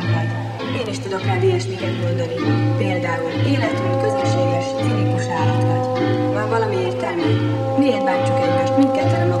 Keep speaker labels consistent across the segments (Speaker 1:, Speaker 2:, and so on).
Speaker 1: szerepelhet. Én is tudok rád ilyesmiket mondani. Például életünk közösséges, cinikus állat vagy. Van valami értelme? Miért bántjuk egymást mindketten a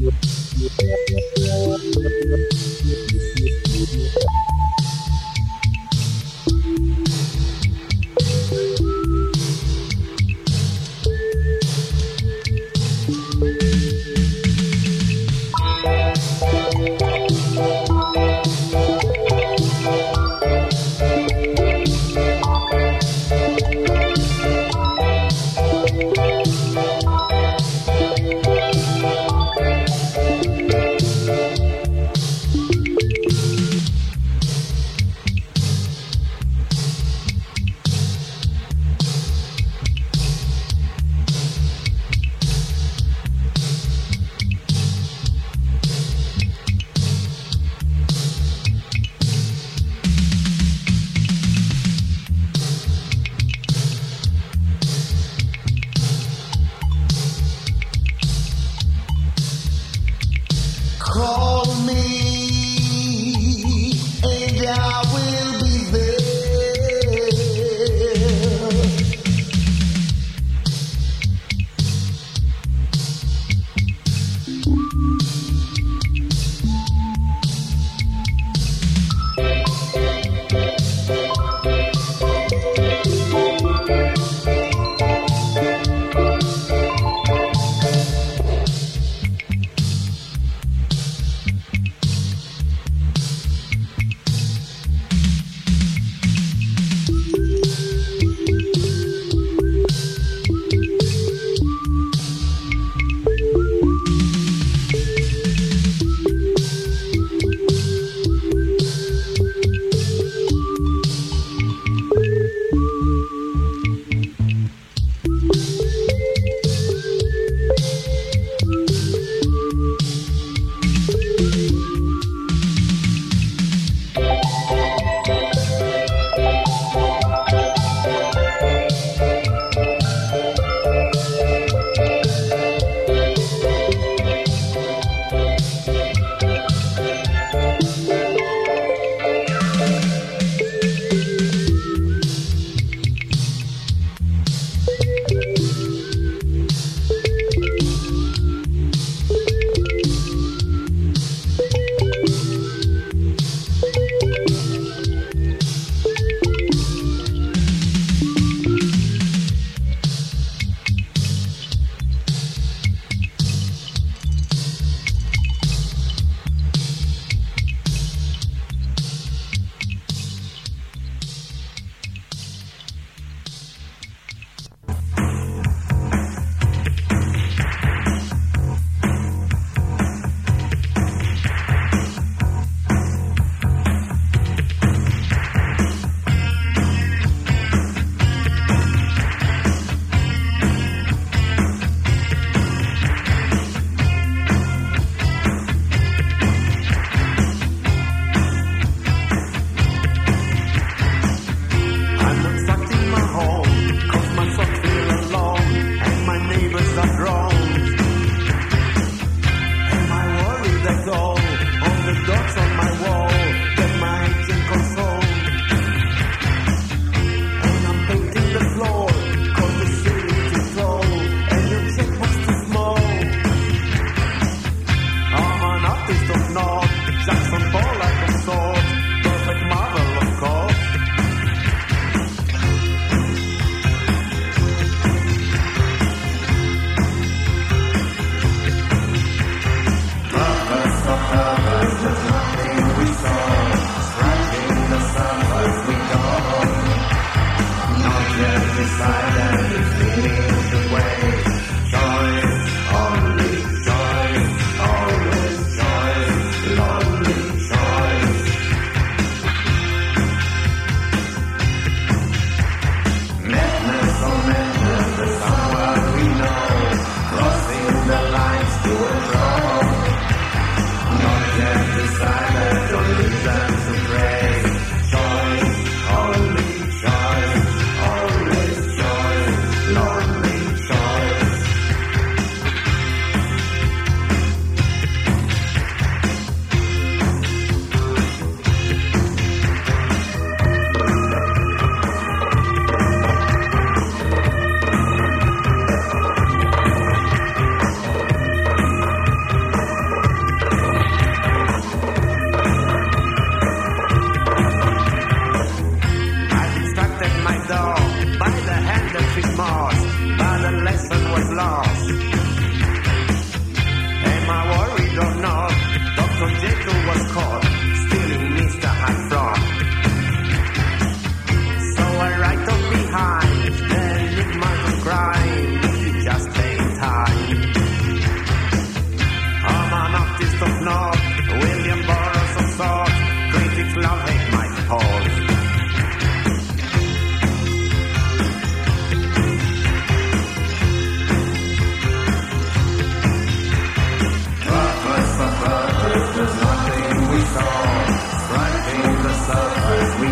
Speaker 2: Yeah, yeah, yeah.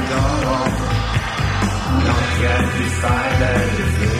Speaker 2: gone off. Not yet
Speaker 3: decided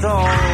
Speaker 3: though.